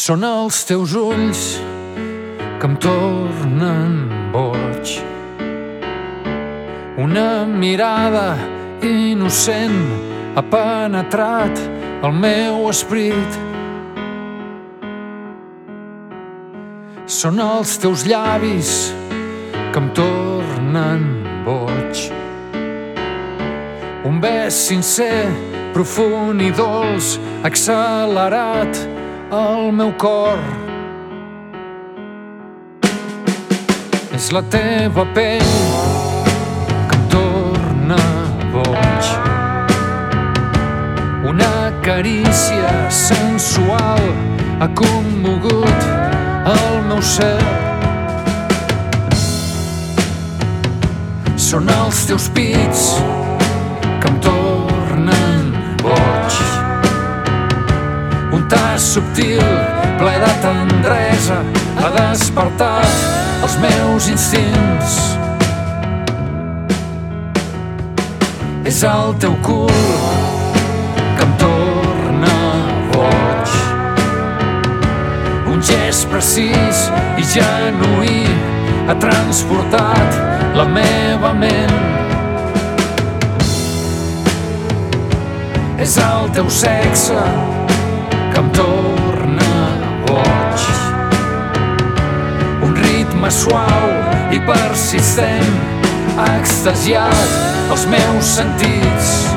Són els teus ulls que em tornen boig. Una mirada innocent ha penetrat el meu esprit. Són els teus llavis que em tornen boig. Un bes sincer, profund i dolç, accelerat al meu cor. És la teva pell que em torna boig. Una carícia sensual ha commogut el meu ser. Són els teus pits Tas subtil, ple de tendresa, ha despertat els meus instints. És el teu cul que em torna boig. Un gest precís i genuí ha transportat la meva ment. És el teu sexe que em torna boig. Un ritme suau i persistent extasiat els meus sentits.